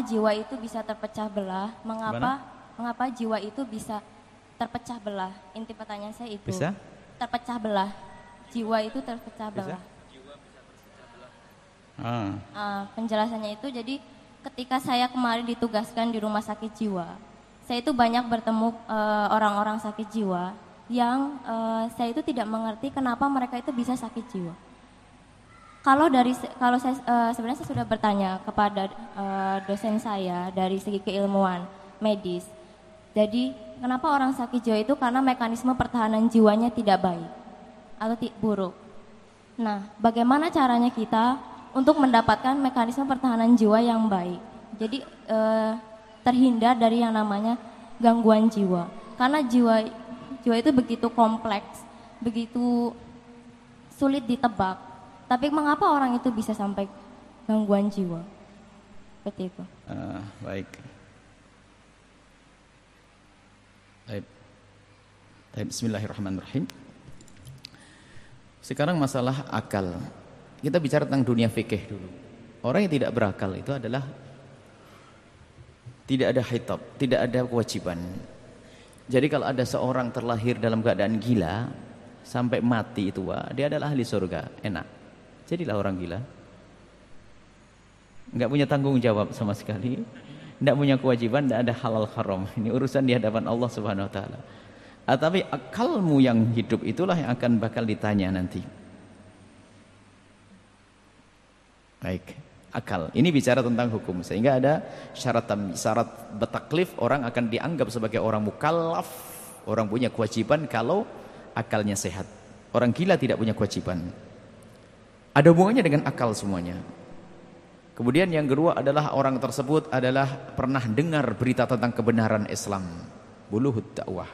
mengapa jiwa itu bisa terpecah belah? Mengapa mengapa jiwa itu bisa terpecah belah? Inti pertanyaan saya itu. Bisa? Terpecah belah. Jiwa itu terpecah belah. Ah. Uh, penjelasannya itu jadi ketika saya kemarin ditugaskan di rumah sakit jiwa, saya itu banyak bertemu eh, orang-orang uh, sakit jiwa yang uh, saya itu tidak mengerti kenapa mereka itu bisa sakit jiwa. Kalau dari kalau saya uh, sebenarnya saya sudah bertanya kepada uh, dosen saya dari segi keilmuan medis. Jadi kenapa orang sakit jiwa itu karena mekanisme pertahanan jiwanya tidak baik atau buruk. Nah, bagaimana caranya kita untuk mendapatkan mekanisme pertahanan jiwa yang baik. Jadi eh, terhindar dari yang namanya gangguan jiwa. Karena jiwa jiwa itu begitu kompleks, begitu sulit ditebak. Tapi mengapa orang itu bisa sampai gangguan jiwa? Seperti itu. Uh, baik. Baik. Baik. Bismillahirrahmanirrahim. Sekarang masalah akal. Kita bicara tentang dunia fikih dulu. Orang yang tidak berakal itu adalah tidak ada hitab, tidak ada kewajiban. Jadi kalau ada seorang terlahir dalam keadaan gila sampai mati itu, dia adalah ahli surga, enak. Jadilah orang gila. Enggak punya tanggung jawab sama sekali. Enggak punya kewajiban, enggak ada halal haram. Ini urusan di hadapan Allah Subhanahu wa taala. Ah, tapi akalmu yang hidup itulah yang akan bakal ditanya nanti. Baik, akal. Ini bicara tentang hukum. Sehingga ada syarat syarat betaklif orang akan dianggap sebagai orang mukallaf, orang punya kewajiban kalau akalnya sehat. Orang gila tidak punya kewajiban. Ada hubungannya dengan akal semuanya. Kemudian yang kedua adalah orang tersebut adalah pernah dengar berita tentang kebenaran Islam. Buluhud dakwah.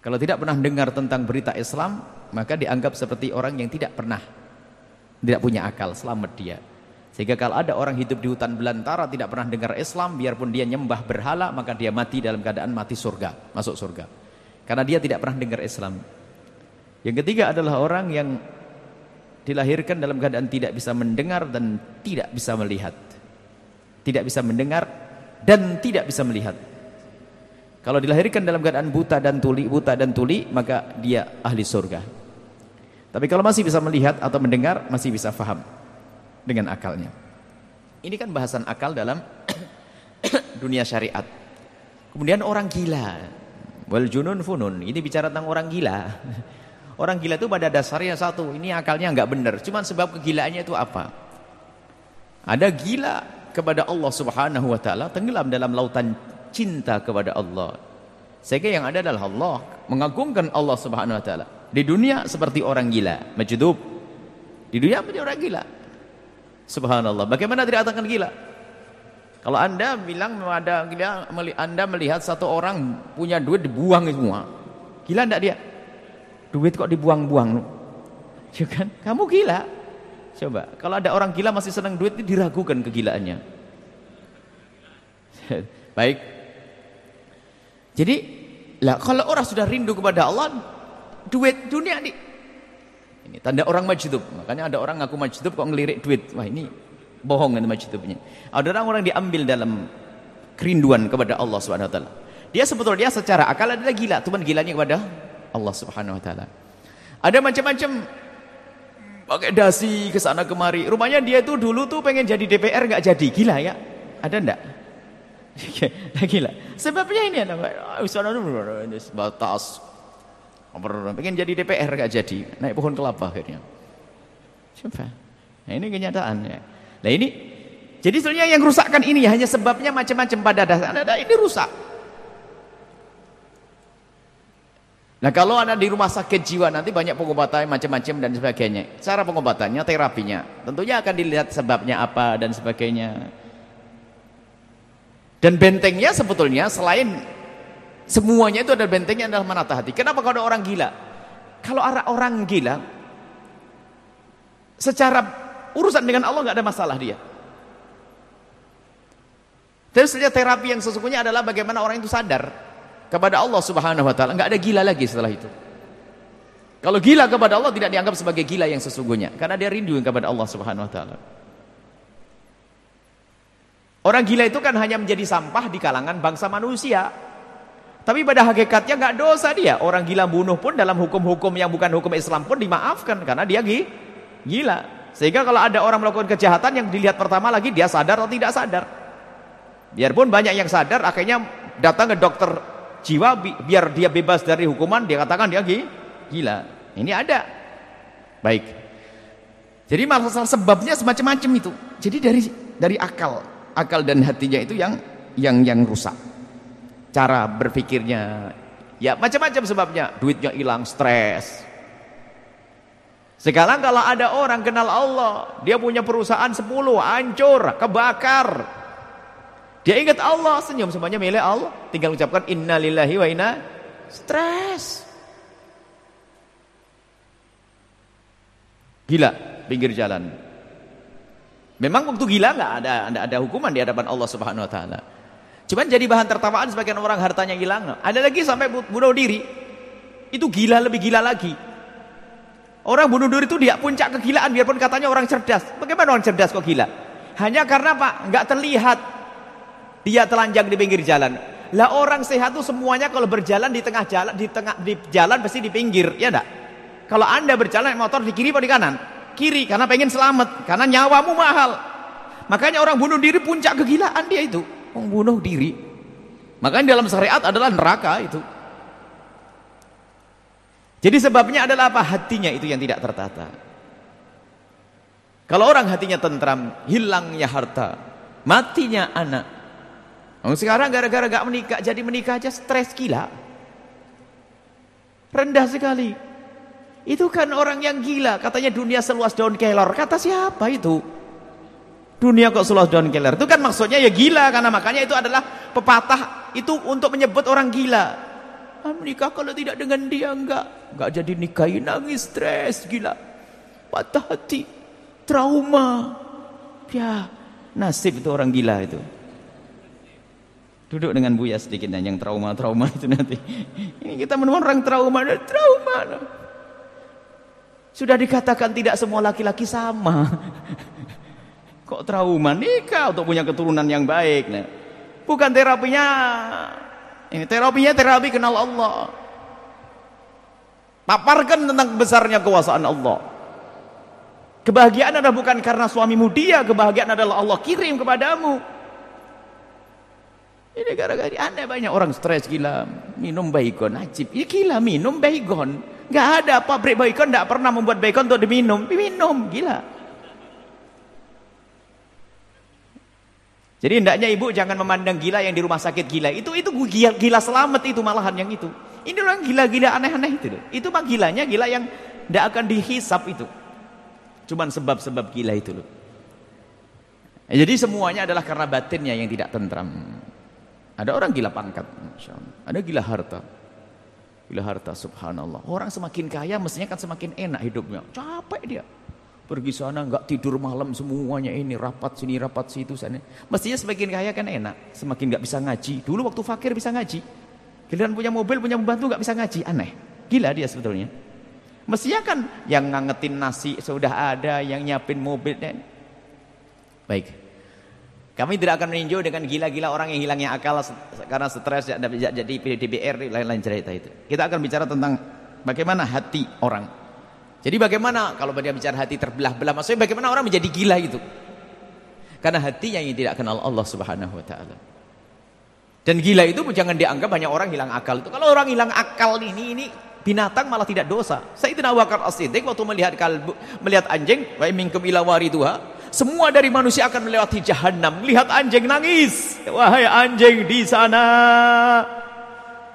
Kalau tidak pernah dengar tentang berita Islam, maka dianggap seperti orang yang tidak pernah tidak punya akal, selamat dia. Sehingga kalau ada orang hidup di hutan belantara tidak pernah dengar Islam, biarpun dia nyembah berhala, maka dia mati dalam keadaan mati surga, masuk surga. Karena dia tidak pernah dengar Islam. Yang ketiga adalah orang yang dilahirkan dalam keadaan tidak bisa mendengar dan tidak bisa melihat. Tidak bisa mendengar dan tidak bisa melihat. Kalau dilahirkan dalam keadaan buta dan tuli, buta dan tuli, maka dia ahli surga. Tapi kalau masih bisa melihat atau mendengar, masih bisa faham dengan akalnya. Ini kan bahasan akal dalam dunia syariat. Kemudian orang gila. Wal junun funun. Ini bicara tentang orang gila. Orang gila itu pada dasarnya satu, ini akalnya nggak benar. Cuman sebab kegilaannya itu apa? Ada gila kepada Allah Subhanahu wa taala, tenggelam dalam lautan cinta kepada Allah. Sehingga yang ada adalah Allah, mengagungkan Allah Subhanahu wa taala. Di dunia seperti orang gila, majdub. Di dunia menjadi orang gila. Subhanallah. Bagaimana dikatakan gila? Kalau Anda bilang ada gila, Anda melihat satu orang punya duit dibuang semua. Gila enggak dia? Duit kok dibuang-buang? Ya kan? Kamu gila. Coba, kalau ada orang gila masih senang duit, diragukan kegilaannya. Baik. Jadi, lah kalau orang sudah rindu kepada Allah, duit dunia nih. Ini tanda orang majdub. Makanya ada orang ngaku majdub kok ngelirik duit. Wah ini bohong kan majdubnya. Ada orang-orang diambil dalam kerinduan kepada Allah taala. Dia sebetulnya secara akal adalah gila, cuman gilanya kepada Allah Subhanahu wa taala. Ada macam-macam pakai dasi ke sana kemari. Rumahnya dia itu dulu tuh pengen jadi DPR nggak jadi. Gila ya? Ada enggak? gila. Sebabnya ini ada batas pengen jadi DPR gak jadi naik pohon kelapa akhirnya coba nah ini kenyataan ya nah ini jadi sebenarnya yang rusakkan ini hanya sebabnya macam-macam pada dasarnya nah, ini rusak nah kalau ada di rumah sakit jiwa nanti banyak pengobatan macam-macam dan sebagainya cara pengobatannya terapinya tentunya akan dilihat sebabnya apa dan sebagainya dan bentengnya sebetulnya selain Semuanya itu ada bentengnya adalah menata hati. Kenapa kalau ada orang gila? Kalau ada orang gila, secara urusan dengan Allah nggak ada masalah dia. Terus saja terapi yang sesungguhnya adalah bagaimana orang itu sadar kepada Allah Subhanahu wa taala, nggak ada gila lagi setelah itu. Kalau gila kepada Allah tidak dianggap sebagai gila yang sesungguhnya karena dia rindu kepada Allah Subhanahu wa taala. Orang gila itu kan hanya menjadi sampah di kalangan bangsa manusia. Tapi pada hakikatnya nggak dosa dia. Orang gila bunuh pun dalam hukum-hukum yang bukan hukum Islam pun dimaafkan karena dia gila. Sehingga kalau ada orang melakukan kejahatan yang dilihat pertama lagi dia sadar atau tidak sadar. Biarpun banyak yang sadar akhirnya datang ke dokter jiwa biar dia bebas dari hukuman dia katakan dia gila. Ini ada. Baik. Jadi masalah sebabnya semacam-macam itu. Jadi dari dari akal, akal dan hatinya itu yang yang yang rusak. Cara berpikirnya ya macam-macam sebabnya. Duitnya hilang, stres. Sekarang kalau ada orang kenal Allah, dia punya perusahaan 10, hancur, kebakar. Dia ingat Allah, senyum semuanya milik Allah. Tinggal ucapkan innalillahi wa inna stres. Gila pinggir jalan. Memang waktu gila nggak ada, ada ada hukuman di hadapan Allah Subhanahu wa taala. Cuman jadi bahan tertawaan sebagian orang hartanya hilang. Ada lagi sampai bunuh diri. Itu gila lebih gila lagi. Orang bunuh diri itu dia puncak kegilaan biarpun katanya orang cerdas. Bagaimana orang cerdas kok gila? Hanya karena Pak nggak terlihat dia telanjang di pinggir jalan. Lah orang sehat itu semuanya kalau berjalan di tengah jalan di tengah di jalan pasti di pinggir, ya enggak? Kalau Anda berjalan motor di kiri atau di kanan? Kiri karena pengen selamat, karena nyawamu mahal. Makanya orang bunuh diri puncak kegilaan dia itu, membunuh diri. Makanya dalam syariat adalah neraka itu. Jadi sebabnya adalah apa? Hatinya itu yang tidak tertata. Kalau orang hatinya tentram, hilangnya harta, matinya anak. Oh, sekarang gara-gara gak menikah, jadi menikah aja stres gila. Rendah sekali. Itu kan orang yang gila, katanya dunia seluas daun kelor. Kata siapa itu? Dunia kok seluas daun kelor. Itu kan maksudnya ya gila karena makanya itu adalah pepatah itu untuk menyebut orang gila. Ah, menikah kalau tidak dengan dia enggak, enggak jadi nikahi nangis stres gila. Patah hati, trauma. Ya, nasib itu orang gila itu. Duduk dengan Buya sedikit yang trauma-trauma itu nanti. Ini kita menemukan orang trauma, trauma. Sudah dikatakan tidak semua laki-laki sama. Kok trauma nikah untuk punya keturunan yang baik. Nah, bukan terapinya. Ini terapinya terapi kenal Allah. Paparkan tentang besarnya kekuasaan Allah. Kebahagiaan adalah bukan karena suamimu dia, kebahagiaan adalah Allah kirim kepadamu. Ini gara-gara anda banyak orang stres gila minum baygon ajib. Ini gila minum baygon. Gak ada pabrik bacon tidak pernah membuat bacon untuk diminum. Diminum, gila. Jadi hendaknya ibu jangan memandang gila yang di rumah sakit gila. Itu itu gila, gila selamat itu malahan yang itu. Ini orang gila-gila aneh-aneh itu. Itu mah gilanya gila yang tidak akan dihisap itu. Cuman sebab-sebab gila itu loh. Jadi semuanya adalah karena batinnya yang tidak tentram. Ada orang gila pangkat, ada gila harta. Bila harta subhanallah. Orang semakin kaya mestinya kan semakin enak hidupnya. Capek dia. Pergi sana nggak tidur malam semuanya ini rapat sini rapat situ sana. Mestinya semakin kaya kan enak. Semakin nggak bisa ngaji. Dulu waktu fakir bisa ngaji. Giliran punya mobil punya pembantu nggak bisa ngaji. Aneh. Gila dia sebetulnya. Mestinya kan yang ngangetin nasi sudah ada, yang nyiapin mobil dan baik. Kami tidak akan meninjau dengan gila-gila orang yang hilangnya akal karena stres jadi DBR lain-lain cerita itu. Kita akan bicara tentang bagaimana hati orang. Jadi bagaimana kalau dia bicara hati terbelah-belah maksudnya bagaimana orang menjadi gila itu? Karena hatinya yang tidak kenal Allah Subhanahu wa taala. Dan gila itu jangan dianggap banyak orang hilang akal itu. Kalau orang hilang akal ini ini binatang malah tidak dosa. Sayyidina Abu Bakar As-Siddiq waktu melihat kalbu, melihat anjing, wa minkum ila wariduha, semua dari manusia akan melewati jahanam. Lihat anjing nangis. Wahai anjing di sana.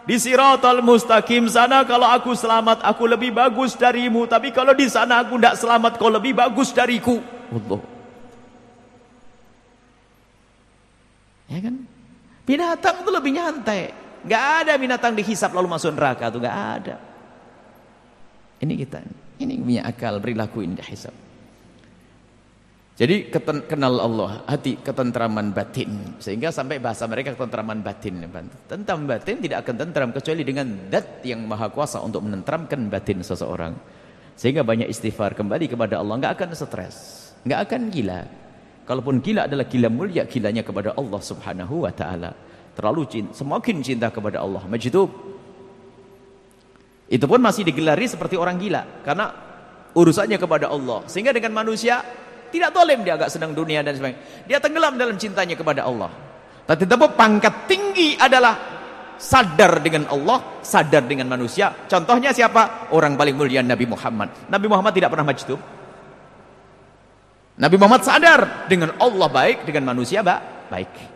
Di siratal mustaqim sana kalau aku selamat aku lebih bagus darimu. Tapi kalau di sana aku tidak selamat kau lebih bagus dariku. Allah. Ya kan? Binatang itu lebih nyantai. Gak ada binatang dihisap lalu masuk neraka tuh gak ada. Ini kita. Ini punya akal perilaku ini dihisap. Jadi kenal Allah, hati ketentraman batin. Sehingga sampai bahasa mereka ketentraman batin. Tentram batin tidak akan tentram kecuali dengan dat yang maha kuasa untuk menentramkan batin seseorang. Sehingga banyak istighfar kembali kepada Allah. Enggak akan stres, enggak akan gila. Kalaupun gila adalah gila mulia, gilanya kepada Allah Subhanahu wa taala. Terlalu cinta, semakin cinta kepada Allah. Majdub. Itu pun masih digelari seperti orang gila karena urusannya kepada Allah. Sehingga dengan manusia tidak tolem dia agak senang dunia dan sebagainya. Dia tenggelam dalam cintanya kepada Allah. Tapi tetap pangkat tinggi adalah sadar dengan Allah, sadar dengan manusia. Contohnya siapa? Orang paling mulia Nabi Muhammad. Nabi Muhammad tidak pernah majdub. Nabi Muhammad sadar dengan Allah baik, dengan manusia baik.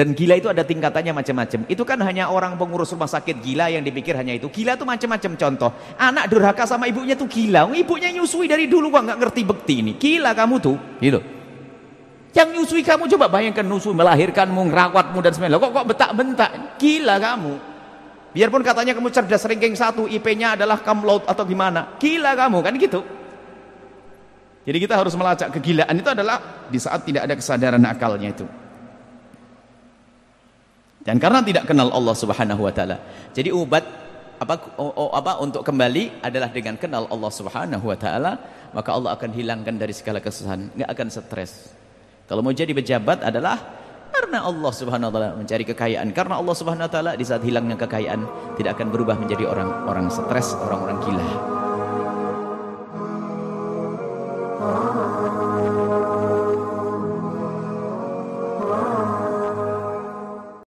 Dan gila itu ada tingkatannya macam-macam. Itu kan hanya orang pengurus rumah sakit gila yang dipikir hanya itu. Gila itu macam-macam contoh. Anak durhaka sama ibunya tuh gila. Ibunya nyusui dari dulu kok nggak ngerti bekti ini. Gila kamu tuh, gitu. Yang nyusui kamu coba bayangkan nusui melahirkanmu, ngerawatmu dan sebagainya. Kok kok betak-bentak? Gila kamu. Biarpun katanya kamu cerdas ranking satu, IP-nya adalah kamlaut atau gimana. Gila kamu kan gitu. Jadi kita harus melacak kegilaan itu adalah di saat tidak ada kesadaran akalnya itu. Dan karena tidak kenal Allah Subhanahu wa taala. Jadi obat apa apa untuk kembali adalah dengan kenal Allah Subhanahu wa taala, maka Allah akan hilangkan dari segala kesusahan, enggak akan stres. Kalau mau jadi pejabat adalah karena Allah Subhanahu wa taala mencari kekayaan. Karena Allah Subhanahu wa taala di saat hilangnya kekayaan tidak akan berubah menjadi orang orang stres, orang-orang gila.